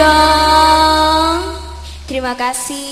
Dong. Terima kasih.